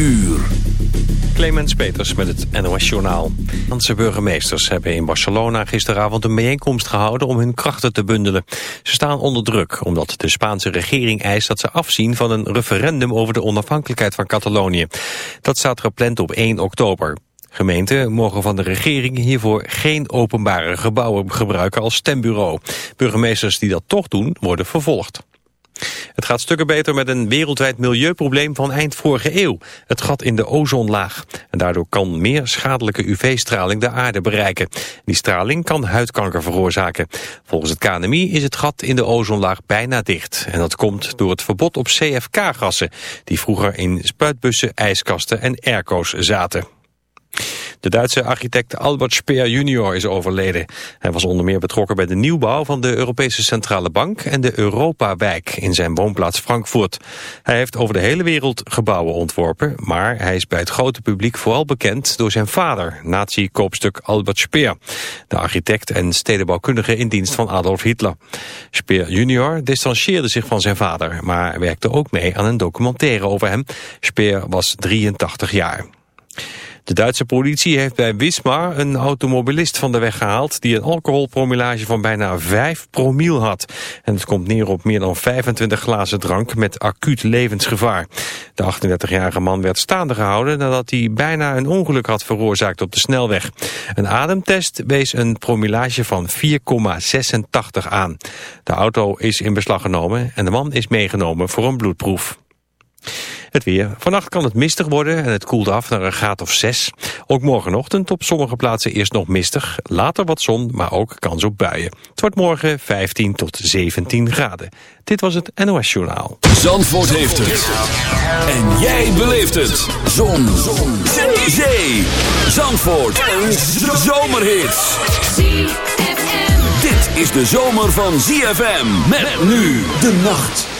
uur. Clemens Peters met het NOS-journaal. Franse burgemeesters hebben in Barcelona gisteravond een bijeenkomst gehouden om hun krachten te bundelen. Ze staan onder druk omdat de Spaanse regering eist dat ze afzien van een referendum over de onafhankelijkheid van Catalonië. Dat staat gepland op 1 oktober. Gemeenten mogen van de regering hiervoor geen openbare gebouwen gebruiken als stembureau. Burgemeesters die dat toch doen, worden vervolgd. Het gaat stukken beter met een wereldwijd milieuprobleem van eind vorige eeuw. Het gat in de ozonlaag. En daardoor kan meer schadelijke UV-straling de aarde bereiken. Die straling kan huidkanker veroorzaken. Volgens het KNMI is het gat in de ozonlaag bijna dicht. En dat komt door het verbod op CFK-gassen... die vroeger in spuitbussen, ijskasten en airco's zaten. De Duitse architect Albert Speer junior is overleden. Hij was onder meer betrokken bij de nieuwbouw van de Europese Centrale Bank en de Europawijk in zijn woonplaats Frankfurt. Hij heeft over de hele wereld gebouwen ontworpen, maar hij is bij het grote publiek vooral bekend door zijn vader, nazi-koopstuk Albert Speer, de architect en stedenbouwkundige in dienst van Adolf Hitler. Speer junior distancieerde zich van zijn vader, maar werkte ook mee aan een documentaire over hem. Speer was 83 jaar. De Duitse politie heeft bij Wismar een automobilist van de weg gehaald... die een alcoholpromillage van bijna 5 promiel had. En het komt neer op meer dan 25 glazen drank met acuut levensgevaar. De 38-jarige man werd staande gehouden nadat hij bijna een ongeluk had veroorzaakt op de snelweg. Een ademtest wees een promillage van 4,86 aan. De auto is in beslag genomen en de man is meegenomen voor een bloedproef. Het weer. Vannacht kan het mistig worden en het koelt af naar een graad of 6. Ook morgenochtend op sommige plaatsen eerst nog mistig. Later wat zon, maar ook kans op buien. Het wordt morgen 15 tot 17 graden. Dit was het NOS Journaal. Zandvoort heeft het. En jij beleeft het. Zon. zon. Zee. Zee. Zandvoort. Een zomerhit. Dit is de zomer van ZFM. Met nu de nacht.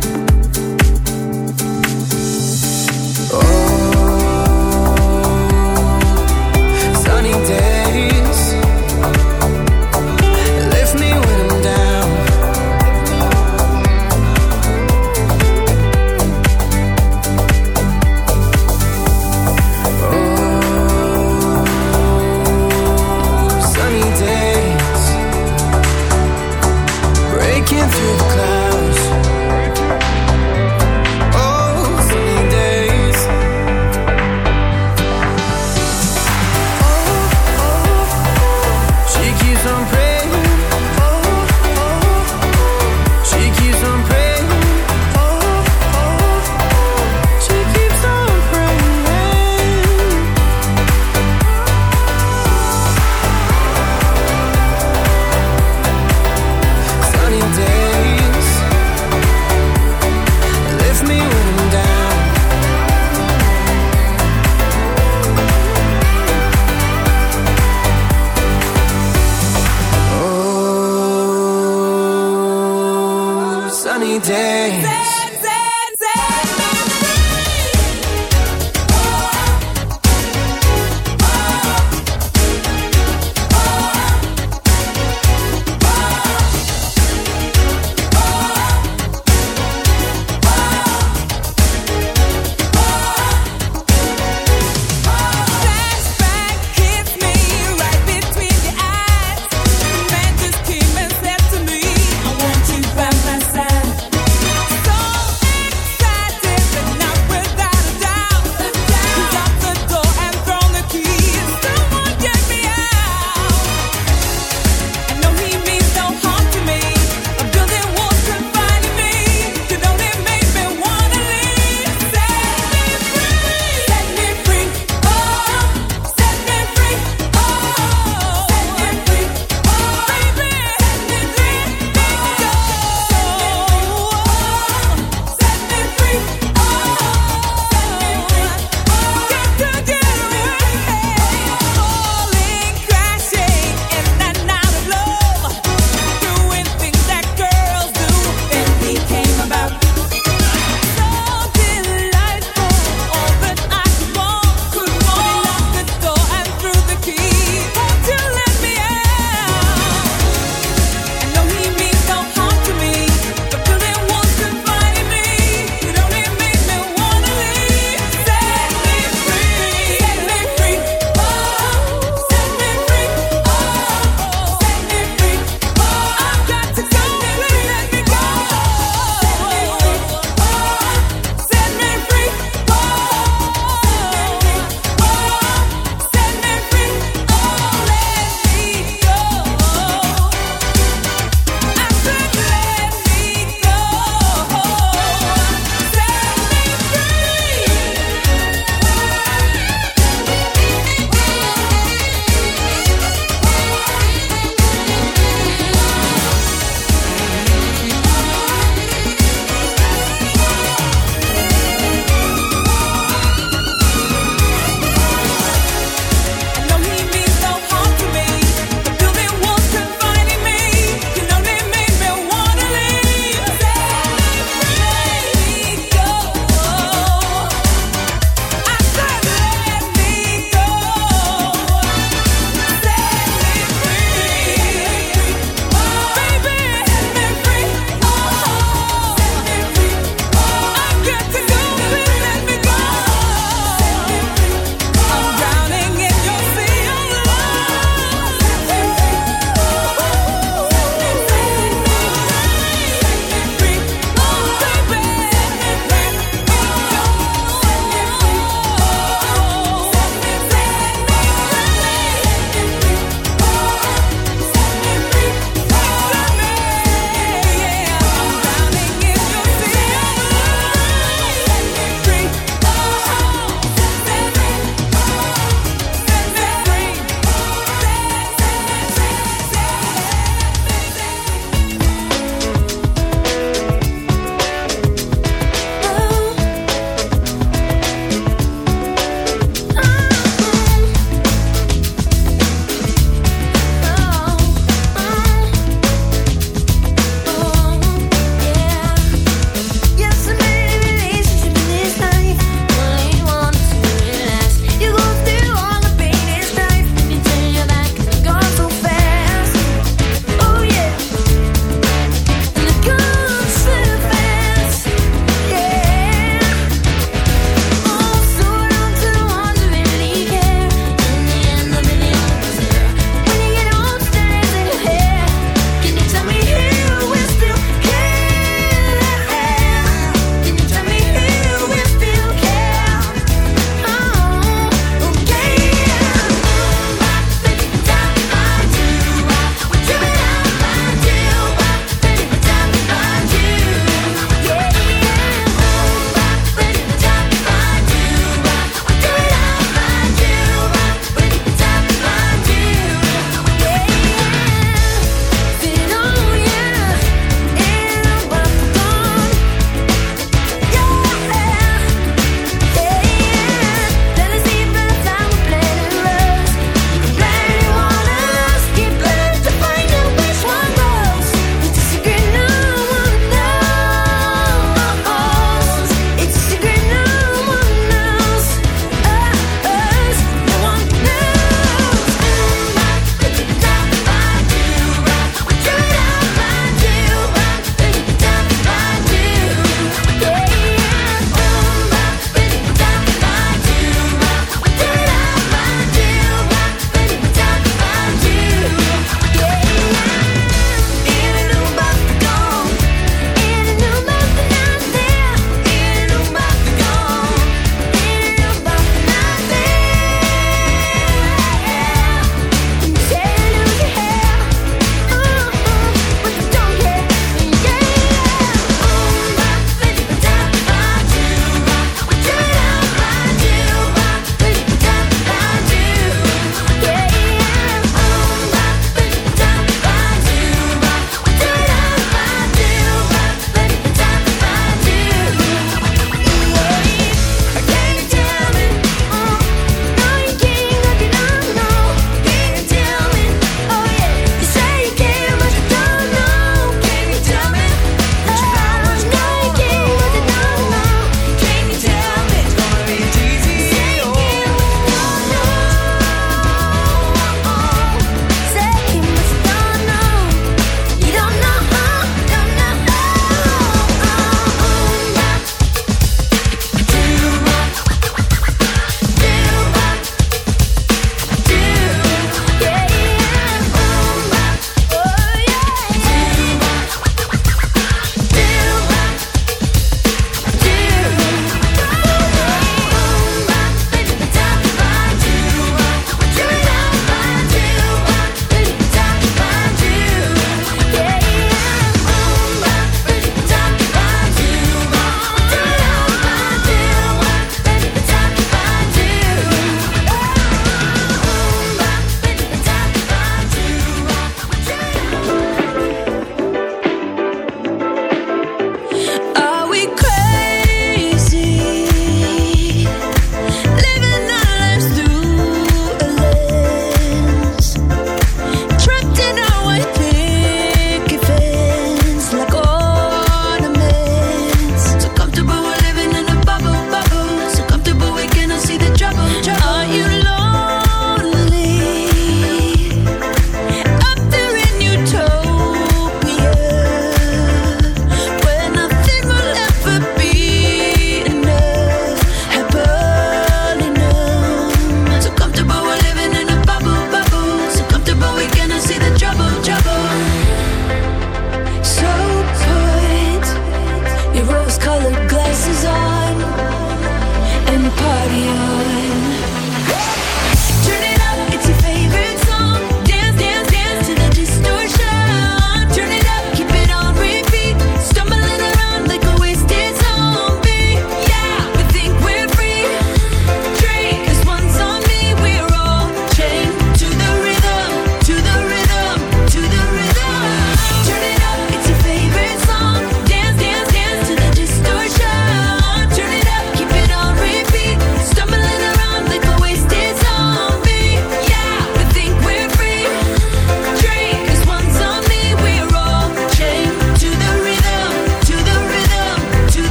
sunny day.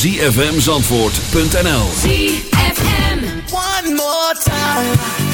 zfmzandvoort.nl ZFM One more time.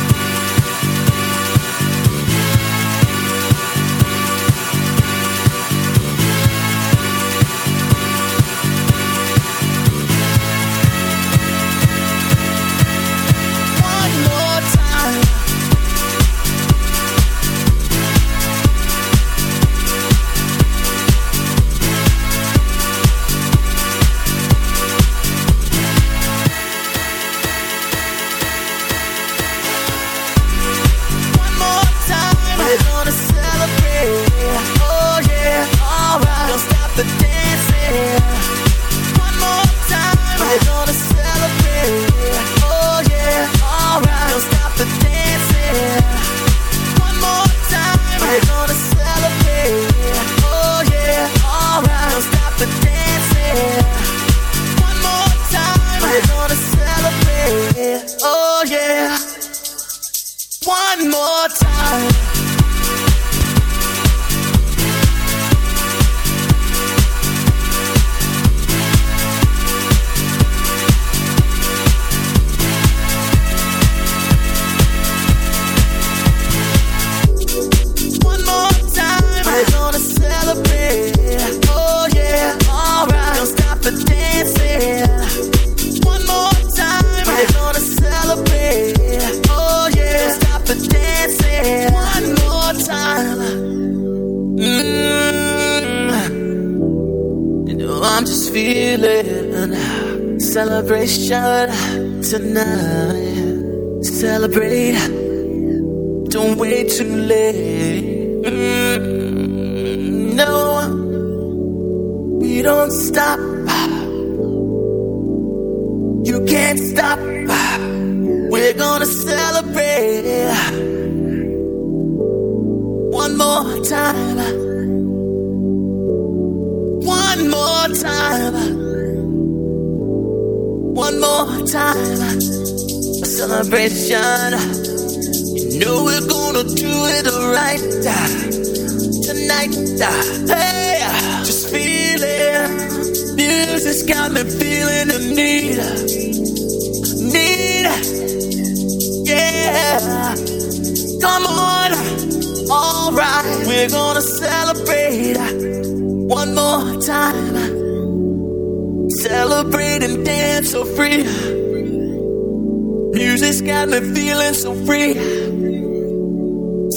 no, we don't stop. You can't stop. We're gonna celebrate one more time. One more time. One more time. A celebration. You know we're gonna do it right tonight. Hey, just feeling. Music's got me feeling the need. Need. Yeah. Come on. Alright. We're gonna celebrate one more time. Celebrate and dance so free. Music's got me feeling so free.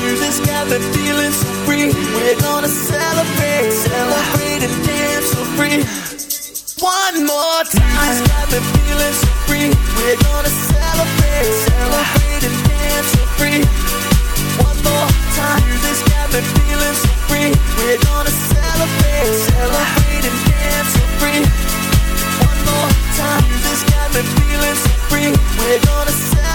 Music's got me feeling so free. We're gonna celebrate, celebrate and dance so free. One more time. Music's got me feeling so free. We're gonna celebrate, celebrate and dance so free. One more time. Music's got me feeling so free. We're gonna celebrate, celebrate and dance so free. One more time. Music's got feeling so free. We're gonna celebrate,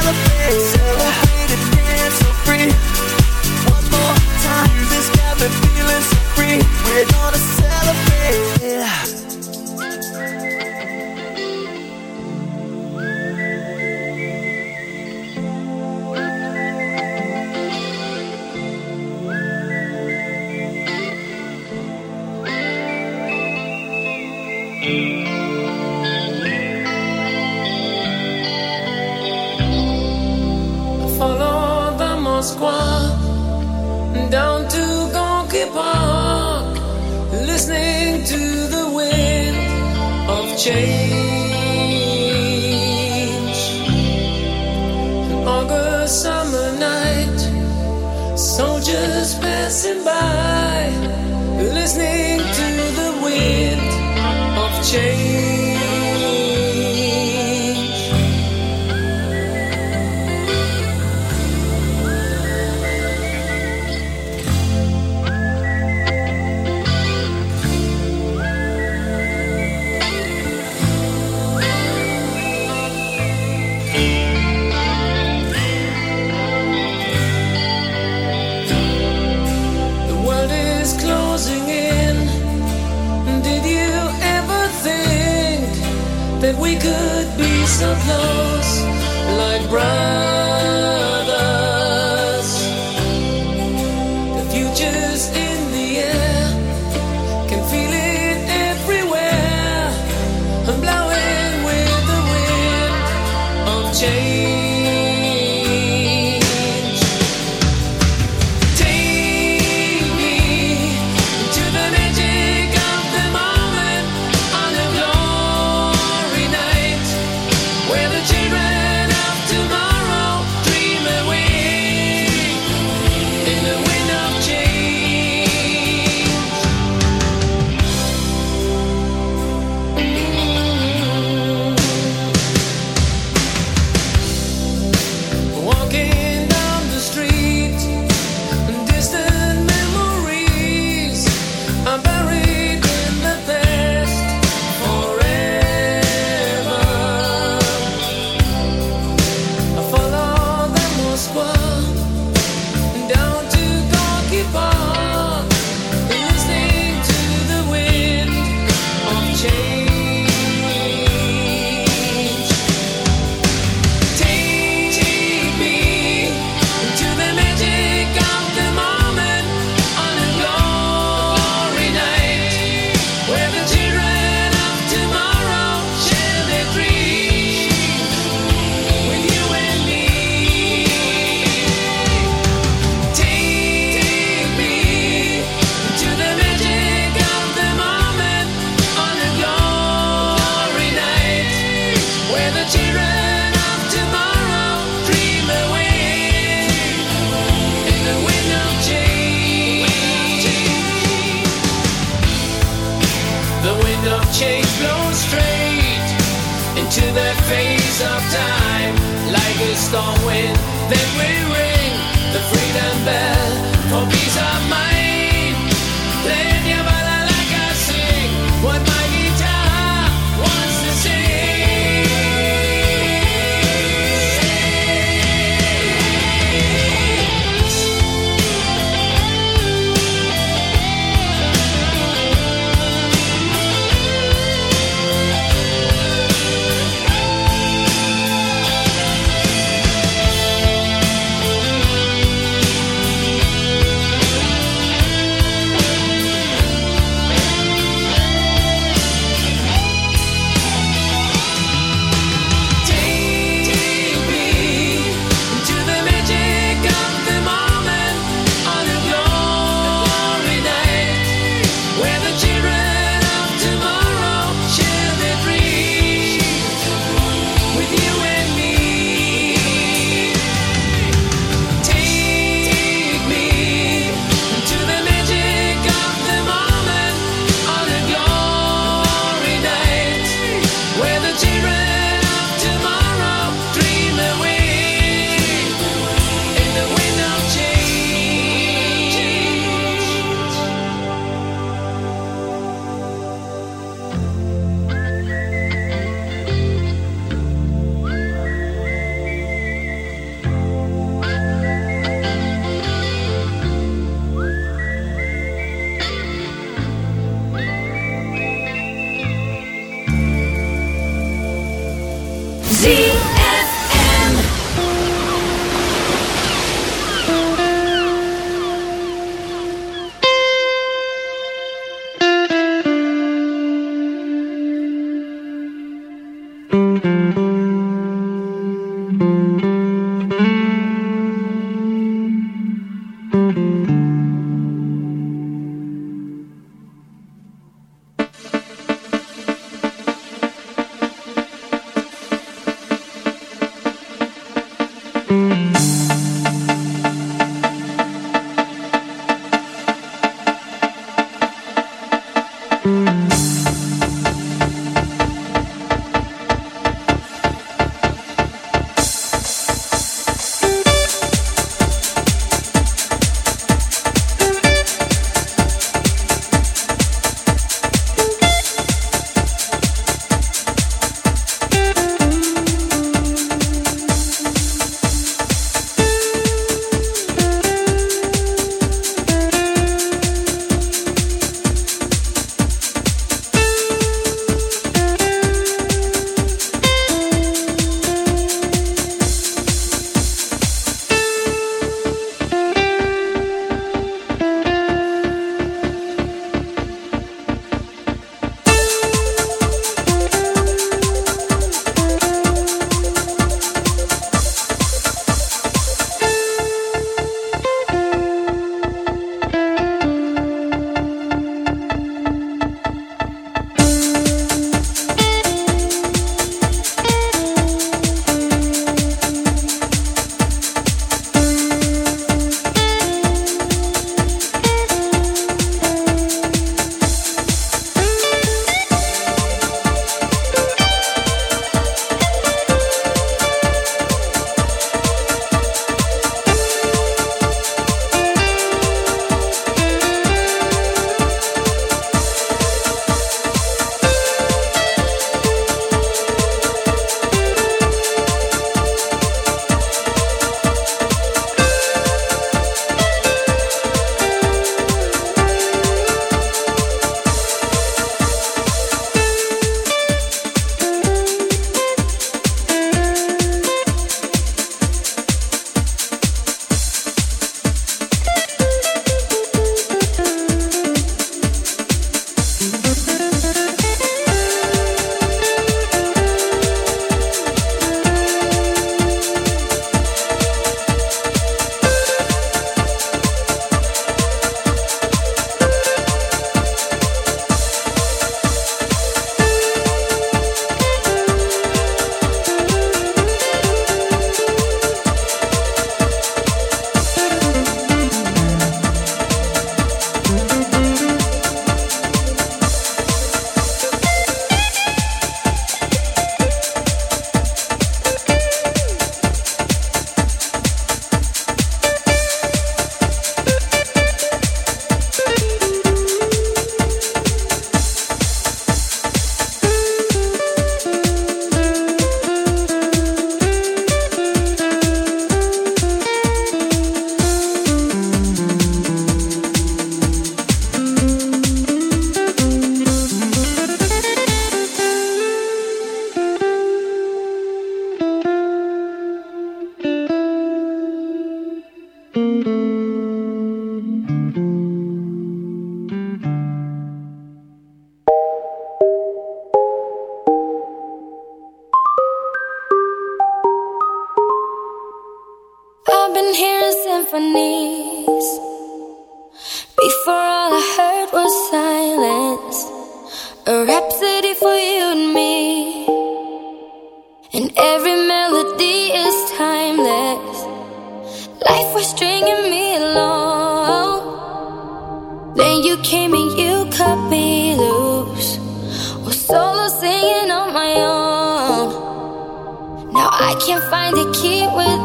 a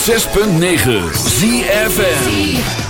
106.9 ZFN